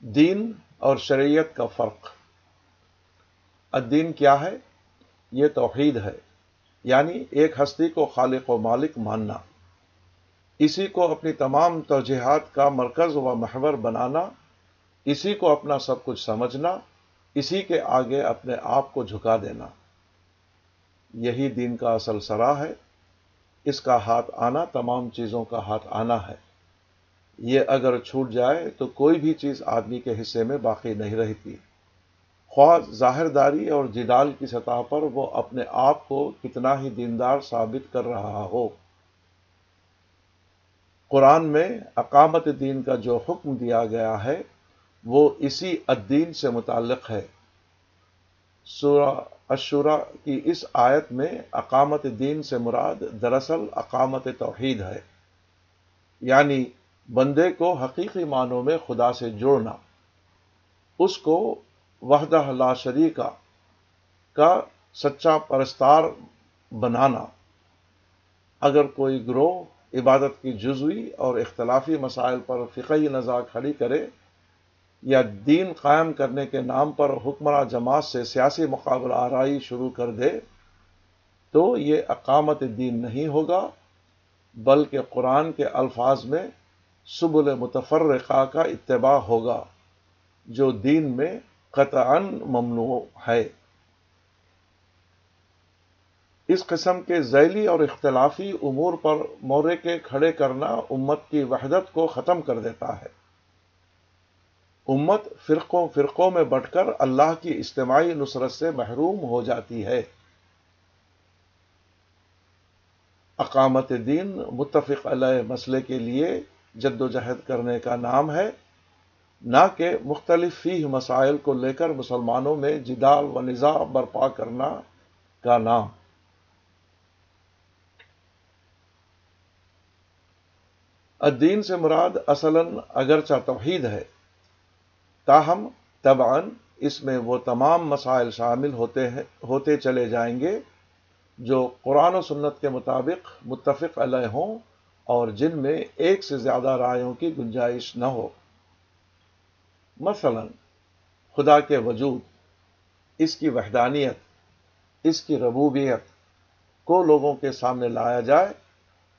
دین اور شریعت کا فرق۔ الدین کیا ہے؟ یہ توحید ہے یعنی ایک ہستی کو خالق و مالک ماننا۔ اسی کو اپنی تمام توجہات کا مرکز و محور بنانا، اسی کو اپنا سب کچھ سمجھنا، اسی کے آگے اپنے آپ کو جھکا دینا۔ یہی دین کا اصل سرا ہے۔ اس کا ہاتھ آنا، تمام چیزوں کا ہاتھ آنا ہے۔ یہ اگر چھوٹ جائے تو کوئی بھی چیز آدمی کے حصے میں باقی نہیں رہتی۔ خواہ ظاہر داری اور جدال کی سطح پر وہ اپنے آپ کو کتنا ہی دیندار ثابت کر رہا ہو۔ قرآن میں اقامت دین کا جو حکم دیا گیا ہے، وہ اسی الدین سے متعلق ہے۔ سورہ اشورا کی اس آیت میں اقامت دین سے مراد دراصل اقامت توحید ہے۔ یعنی بندے کو حقیقی معنوں میں خدا سے جوڑنا، اس کو وحدہ لا شریکہ کا سچا پرستار بنانا۔ اگر کوئی گروہ عبادت کی جزوی اور اختلافی مسائل پر فقہی نزا کھڑی کرے یا دین قائم کرنے کے نام پر حکمراں جماعت سے سیاسی مقابلہ آرائی شروع کر دے تو یہ اقامت دین نہیں ہوگا، بلکہ قرآن کے الفاظ میں سبل متفرقہ کا اتباع ہوگا، جو دین میں قطعا ممنوع ہے۔ اس قسم کے ذیلی اور اختلافی امور پر مورے کے کھڑے کرنا امت کی وحدت کو ختم کر دیتا ہے۔ امت فرقوں فرقوں میں بٹ کر اللہ کی اجتماعی نصرت سے محروم ہو جاتی ہے۔ اقامت دین متفق علیہ مسئلے کے لیے جد و جہد کرنے کا نام ہے، نہ کہ مختلف فی مسائل کو لے کر مسلمانوں میں جدال و نظا برپا کرنا کا نام۔ الدین سے مراد اصلاً اگرچہ توحید ہے، تاہم طبعاً اس میں وہ تمام مسائل شامل ہوتے ہیں، ہوتے چلے جائیں گے جو قرآن و سنت کے مطابق متفق علیہ ہوں۔ اور جن میں ایک سے زیادہ رائےوں کی گنجائش نہ ہو۔ مثلا، خدا کے وجود، اس کی وحدانیت، اس کی ربوبیت کو لوگوں کے سامنے لایا جائے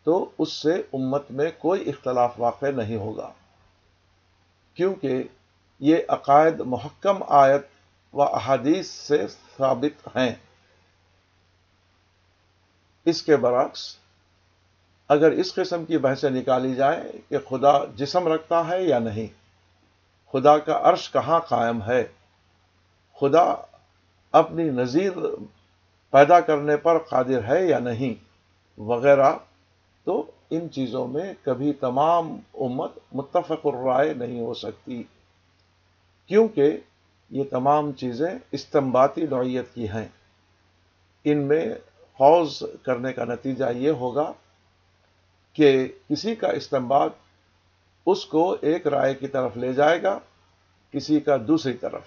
تو اس سے امت میں کوئی اختلاف واقع نہیں ہوگا۔ کیونکہ یہ عقائد محکم آیت و احادیث سے ثابت ہیں۔ اس کے برعکس اگر اس قسم کی بحثیں نکالی جائیں کہ خدا جسم رکھتا ہے یا نہیں، خدا کا عرش کہاں قائم ہے؟ خدا اپنی نظیر پیدا کرنے پر قادر ہے یا نہیں، وغیرہ۔ تو ان چیزوں میں کبھی تمام امت متفق الرائے نہیں ہو سکتی، کیونکہ یہ تمام چیزیں استمباتی نوعیت کی ہیں۔ ان میں حوض کرنے کا نتیجہ یہ ہوگا کہ کسی کا استعمال اس کو ایک رائے کی طرف لے جائے گا، کسی کا دوسری طرف۔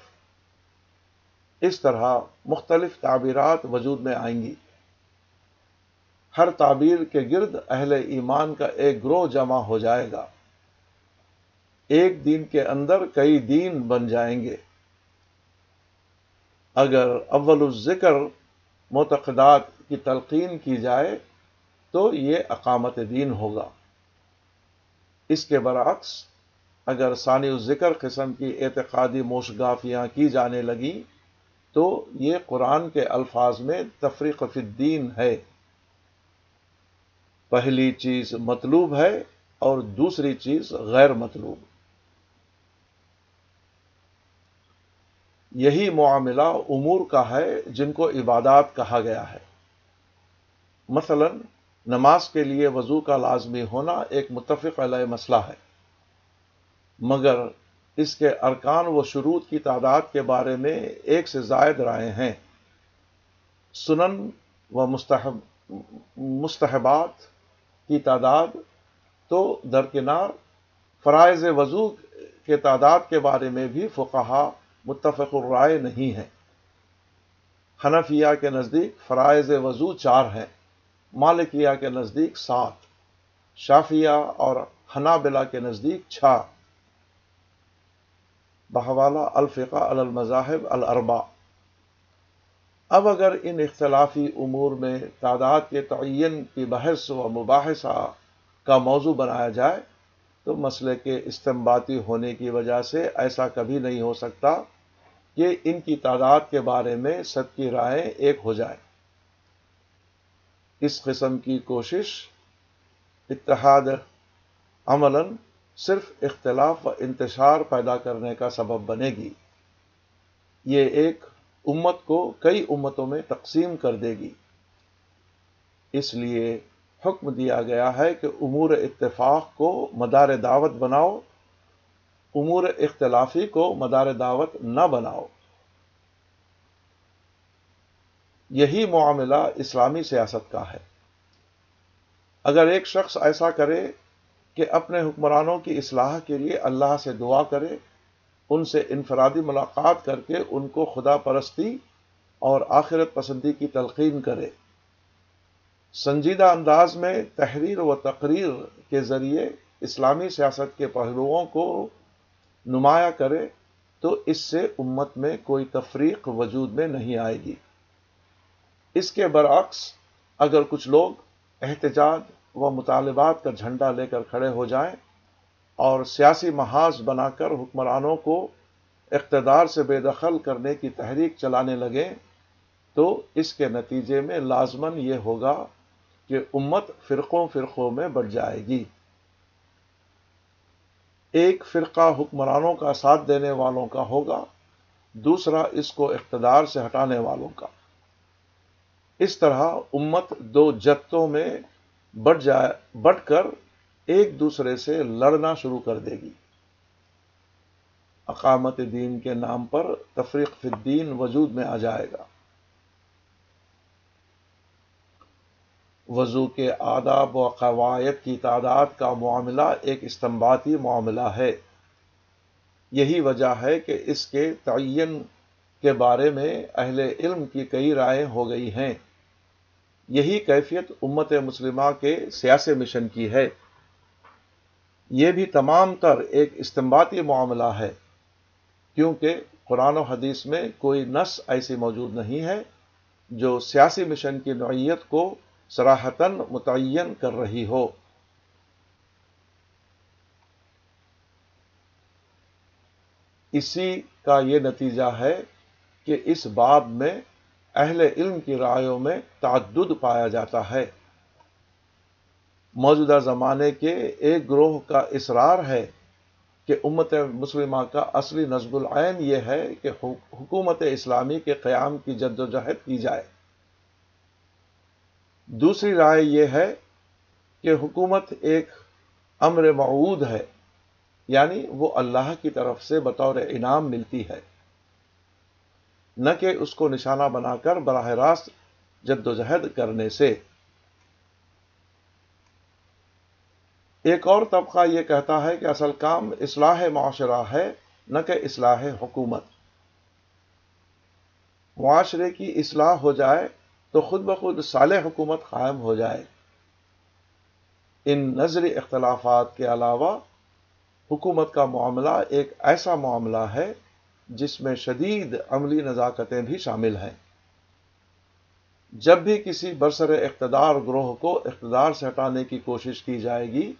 اس طرح مختلف تعبیرات وجود میں آئیں گی۔ ہر تعبیر کے گرد اہل ایمان کا ایک گروہ جمع ہو جائے گا۔ ایک دن کے اندر کئی دین بن جائیں گے۔ اگر اول الذکر معتقدات کی تلقین کی جائے تو یہ اقامت دین ہوگا۔ اس کے برعکس، اگر ثانی ذکر قسم کی اعتقادی موشگافیاں کی جانے لگیں، تو یہ قرآن کے الفاظ میں تفریق فی الدین ہے۔ پہلی چیز مطلوب ہے اور دوسری چیز غیر مطلوب۔ یہی معاملہ امور کا ہے جن کو عبادات کہا گیا ہے۔ مثلاً نماز کے لیے وضو کا لازمی ہونا ایک متفق علیہ مسئلہ ہے۔ مگر اس کے ارکان و شروط کی تعداد کے بارے میں ایک سے زائد رائے ہیں۔ سنن و مستحب، مستحبات کی تعداد تو درکنار فرائض وضو کے تعداد کے بارے میں بھی فقہا متفق الرائے نہیں ہے حنفیہ کے نزدیک فرائض وضو چار ہیں۔ مالکیہ کے نزدیک سات، شافیہ اور حنابلہ کے نزدیک چھ بحوالہ الفقہ المذاہب الربا اب اگر ان اختلافی امور میں تعداد کے تعین کی بحث و مباحثہ کا موضوع بنایا جائے، تو مسئلے کے استمباتی ہونے کی وجہ سے ایسا کبھی نہیں ہو سکتا کہ ان کی تعداد کے بارے میں سب کی رائے ایک ہو جائے۔ اس قسم کی کوشش، اتحاد عملاً صرف اختلاف و انتشار پیدا کرنے کا سبب بنے گی۔ یہ ایک امت کو کئی امتوں میں تقسیم کر دے گی۔ اس لیے حکم دیا گیا ہے کہ امور اتفاق کو مدار دعوت بناؤ، امور اختلافی کو مدار دعوت نہ بناؤ۔ یہی معاملہ اسلامی سیاست کا ہے۔ اگر ایک شخص ایسا کرے کہ اپنے حکمرانوں کی اصلاح کے لیے اللہ سے دعا کرے، ان سے انفرادی ملاقات کر کے ان کو خدا پرستی اور آخرت پسندی کی تلقین کرے۔ سنجیدہ انداز میں تحریر و تقریر کے ذریعے اسلامی سیاست کے پہلوؤں کو نمایاں کرے تو اس سے امت میں کوئی تفریق وجود میں نہیں آئے گی۔ اس کے برعکس اگر کچھ لوگ احتجاج و مطالبات کا جھنڈا لے کر کھڑے ہو جائیں اور سیاسی محاذ بنا کر حکمرانوں کو اقتدار سے بے دخل کرنے کی تحریک چلانے لگے تو اس کے نتیجے میں لازمن یہ ہوگا کہ امت فرقوں فرقوں میں بڑھ جائے گی۔ ایک فرقہ حکمرانوں کا ساتھ دینے والوں کا ہوگا، دوسرا اس کو اقتدار سے ہٹانے والوں کا۔ اس طرح امت دو جتوں میں بٹ جائے بٹ کر ایک دوسرے سے لڑنا شروع کر دے گی۔ اقامت دین کے نام پر تفریق فی الدین وجود میں آ جائے گا۔ وضو کے آداب و قواعد کی تعداد کا معاملہ ایک استمباتی معاملہ ہے۔ یہی وجہ ہے کہ اس کے تعین کے بارے میں اہل علم کی کئی رائے ہو گئی ہیں۔ یہی کیفیت امت مسلمہ کے سیاسی مشن کی ہے۔ یہ بھی تمام تر ایک استمباتی معاملہ ہے، کیونکہ قرآن و حدیث میں کوئی نس ایسی موجود نہیں ہے جو سیاسی مشن کی نوعیت کو سراہتن متعین کر رہی ہو۔ اسی کا یہ نتیجہ ہے کہ اس باب میں اہل علم کی رائےوں میں تعدد پایا جاتا ہے۔ موجودہ زمانے کے ایک گروہ کا اصرار ہے کہ امت مسلمہ کا اصلی نصب العین یہ ہے کہ حکومت اسلامی کے قیام کی جد و جہد کی جائے۔ دوسری رائے یہ ہے کہ حکومت ایک امر معود ہے یعنی وہ اللہ کی طرف سے بطور انعام ملتی ہے۔ نہ کہ اس کو نشانہ بنا کر براہ راست جد و جہد کرنے سے۔ ایک اور طبقہ یہ کہتا ہے کہ اصل کام اصلاح معاشرہ ہے، نہ کہ اصلاح حکومت۔ معاشرے کی اصلاح ہو جائے تو خود بخود صالح حکومت قائم ہو جائے۔ ان نظری اختلافات کے علاوہ حکومت کا معاملہ ایک ایسا معاملہ ہے جس میں شدید عملی نزاکتیں بھی شامل ہیں۔ جب بھی کسی برسر اقتدار گروہ کو اقتدار سے ہٹانے کی کوشش کی جائے گی،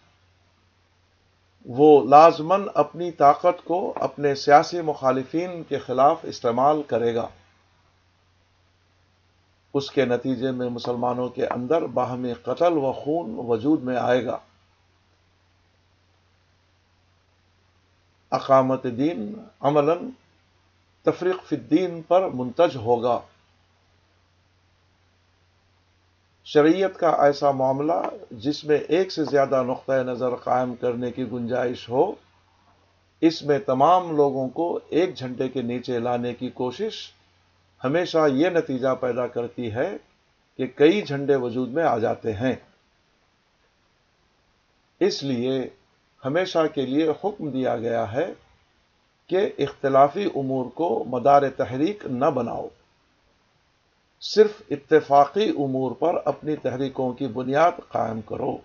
وہ لازمن اپنی طاقت کو اپنے سیاسی مخالفین کے خلاف استعمال کرے گا۔ اس کے نتیجے میں مسلمانوں کے اندر باہمی قتل و خون وجود میں آئے گا۔ اقامت دین عملاً تفریق فی الدین پر منتج ہوگا۔ شریعت کا ایسا معاملہ جس میں ایک سے زیادہ نقطۂ نظر قائم کرنے کی گنجائش ہو، اس میں تمام لوگوں کو ایک جھنڈے کے نیچے لانے کی کوشش ہمیشہ یہ نتیجہ پیدا کرتی ہے کہ کئی جھنڈے وجود میں آ جاتے ہیں۔ اس لیے ہمیشہ کے لیے حکم دیا گیا ہے کہ اختلافی امور کو مدار تحریک نہ بناؤ۔ صرف اتفاقی امور پر اپنی تحریکوں کی بنیاد قائم کرو۔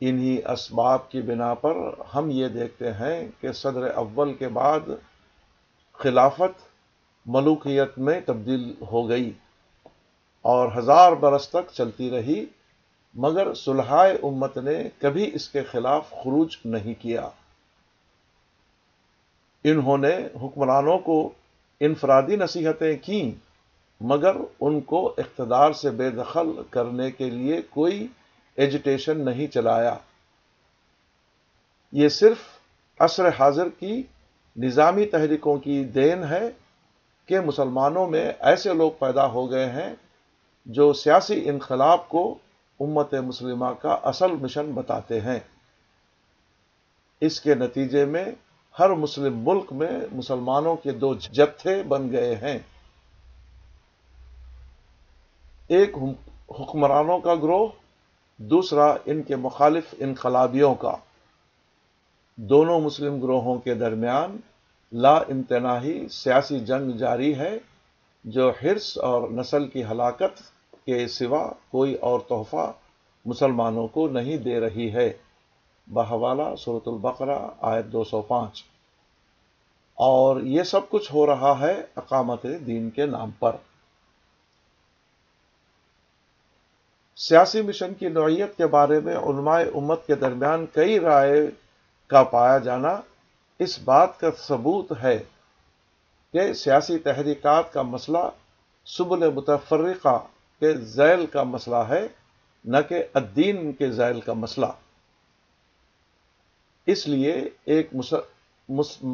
انہی اسباب کی بنا پر ہم یہ دیکھتے ہیں کہ صدر اول کے بعد خلافت ملوکیت میں تبدیل ہو گئی اور ہزار برس تک چلتی رہی۔ مگر سلحائے امت نے کبھی اس کے خلاف خروج نہیں کیا۔ انہوں نے حکمرانوں کو انفرادی نصیحتیں کیں، مگر ان کو اقتدار سے بے دخل کرنے کے لیے کوئی ایجوٹیشن نہیں چلایا۔ یہ صرف عصر حاضر کی نظامی تحریکوں کی دین ہے کہ مسلمانوں میں ایسے لوگ پیدا ہو گئے ہیں جو سیاسی انقلاب کو امت مسلمہ کا اصل مشن بتاتے ہیں۔ اس کے نتیجے میں ہر مسلم ملک میں مسلمانوں کے دو جتھے بن گئے ہیں۔ ایک حکمرانوں کا گروہ، دوسرا ان کے مخالف انقلابیوں کا۔ دونوں مسلم گروہوں کے درمیان لا امتناہی سیاسی جنگ جاری ہے، جو حرص اور نسل کی ہلاکت کے سوا کوئی اور تحفہ مسلمانوں کو نہیں دے رہی ہے۔ بحوالہ صورت البقرہ، آیت دو سو پانچ۔ اور یہ سب کچھ ہو رہا ہے اقامت دین کے نام پر۔ سیاسی مشن کی نوعیت کے بارے میں علماء امت کے درمیان کئی رائے کا پایا جانا اس بات کا ثبوت ہے کہ سیاسی تحریکات کا مسئلہ سبل متفرقہ کے ذیل کا مسئلہ ہے، نہ کہ الدین کے ذیل کا مسئلہ۔ اس لیے ایک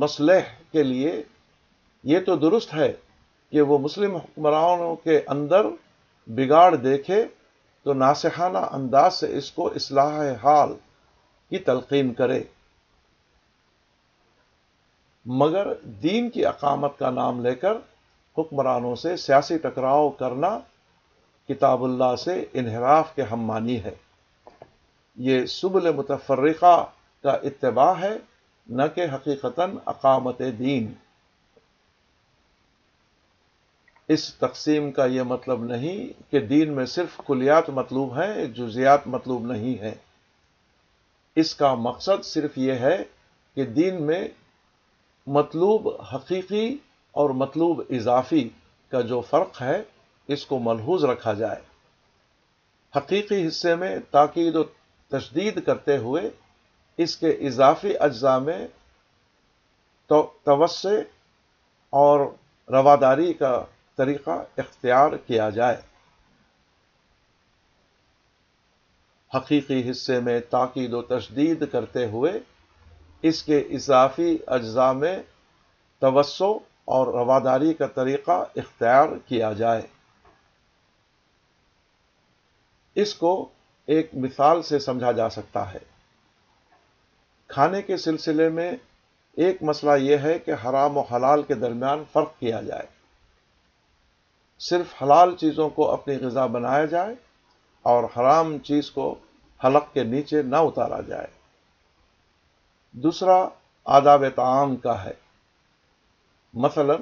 مسلح کے لیے یہ تو درست ہے کہ وہ مسلم حکمرانوں کے اندر بگاڑ دیکھے تو ناسحانہ انداز سے اس کو اصلاح حال کی تلقین کرے۔ مگر دین کی اقامت کا نام لے کر حکمرانوں سے سیاسی ٹکراؤ کرنا کتاب اللہ سے انحراف کے ہم مانی ہے۔ یہ سبل متفرقہ کا اتباع ہے، نہ کہ حقیقتاً اقامت دین۔ اس تقسیم کا یہ مطلب نہیں کہ دین میں صرف کلیات مطلوب ہیں جزیات مطلوب نہیں ہیں اس کا مقصد صرف یہ ہے کہ دین میں مطلوب حقیقی اور مطلوب اضافی کا جو فرق ہے اس کو ملحوظ رکھا جائے۔ حقیقی حصے میں تاکید و تشدید کرتے ہوئے اس کے اضافی اجزاء میں توسع اور رواداری کا طریقہ اختیار کیا جائے۔ حقیقی حصے میں تاکید و تشدید کرتے ہوئے اس کے اضافی اجزاء میں توسع اور رواداری کا طریقہ اختیار کیا جائے۔ اس کو ایک مثال سے سمجھا جا سکتا ہے۔ کھانے کے سلسلے میں ایک مسئلہ یہ ہے کہ حرام و حلال کے درمیان فرق کیا جائے۔ صرف حلال چیزوں کو اپنی غذا بنایا جائے اور حرام چیز کو حلق کے نیچے نہ اتارا جائے۔ دوسرا آداب تعام کا ہے۔ مثلا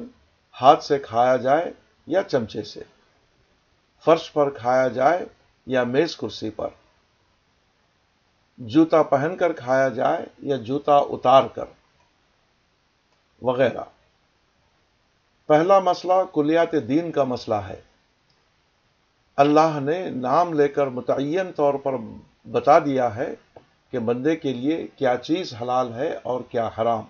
ہاتھ سے کھایا جائے یا چمچے سے۔ فرش پر کھایا جائے یا میز کرسی پر۔ جوتا پہن کر کھایا جائے یا جوتا اتار کر۔ وغیرہ۔ پہلا مسئلہ کلیات دین کا مسئلہ ہے۔ اللہ نے نام لے کر متعین طور پر بتا دیا ہے کہ بندے کے لیے کیا چیز حلال ہے اور کیا حرام۔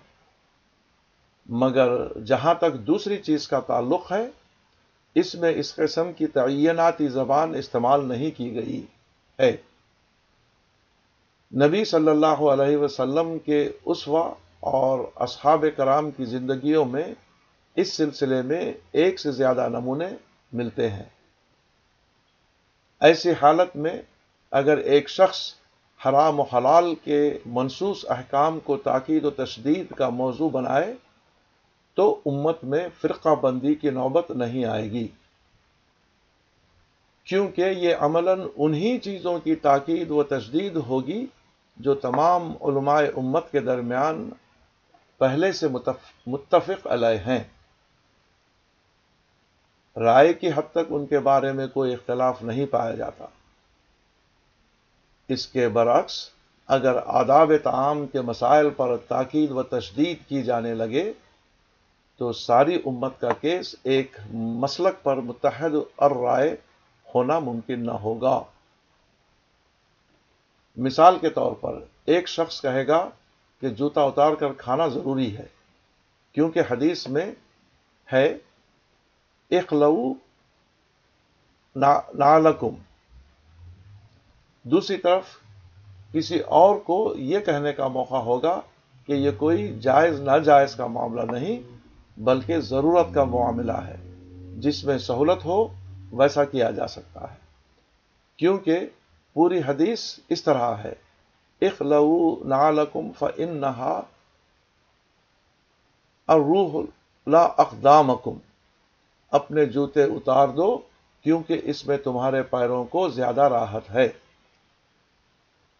مگر جہاں تک دوسری چیز کا تعلق ہے اس میں اس قسم کی تعیناتی زبان استعمال نہیں کی گئی ہے۔ نبی صلی اللہ علیہ وسلم کے اسوا اور اصحاب کرام کی زندگیوں میں اس سلسلے میں ایک سے زیادہ نمونے ملتے ہیں۔ ایسی حالت میں اگر ایک شخص حرام و حلال کے منصوص احکام کو تاکید و تشدید کا موضوع بنائے تو امت میں فرقہ بندی کی نوبت نہیں آئے گی۔ کیونکہ یہ عملاً انہی چیزوں کی تاکید و تشدید ہوگی جو تمام علماء امت کے درمیان پہلے سے متفق علیہ ہیں۔ رائے کی حد تک ان کے بارے میں کوئی اختلاف نہیں پایا جاتا۔ اس کے برعکس، اگر آداب تعام کے مسائل پر تاکید و تشدید کی جانے لگے تو ساری امت کا کیس ایک مسلک پر متحد اور رائے ہونا ممکن نہ ہوگا۔ مثال کے طور پر ایک شخص کہے گا کہ جوتا اتار کر کھانا ضروری ہے، کیونکہ حدیث میں ہے اخلو نالکم دوسری طرف کسی اور کو یہ کہنے کا موقع ہوگا کہ یہ کوئی جائز، ناجائز کا معاملہ نہیں بلکہ ضرورت کا معاملہ ہے۔ جس میں سہولت ہو، ویسا کیا جا سکتا ہے۔ کیونکہ پوری حدیث اس طرح ہے۔ اخلو نالکم فن نہا روح لا اقدامکم۔ اپنے جوتے اتار دو، کیونکہ اس میں تمہارے پیروں کو زیادہ راحت ہے۔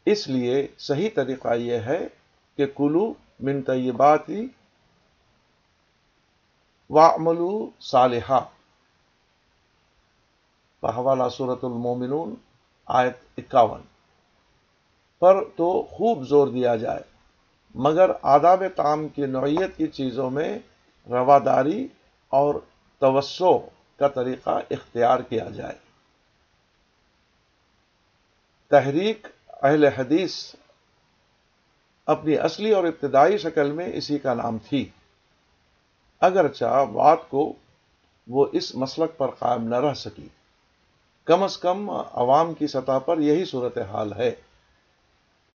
اس لیے صحیح طریقہ یہ ہے کہ کلو من طیباتی وعملو صالحہ حوالہ صورت المومنون، آیت اکاون۔ پر تو خوب زور دیا جائے، مگر آداب تعام کی نوعیت کی چیزوں میں رواداری اور توسع کا طریقہ اختیار کیا جائے۔ تحریک اہل حدیث اپنی اصلی اور ابتدائی شکل میں اسی کا نام تھی۔ اگرچہ بات کو وہ اس مسلک پر قائم نہ رہ سکی۔ کم از کم عوام کی سطح پر یہی صورتحال ہے۔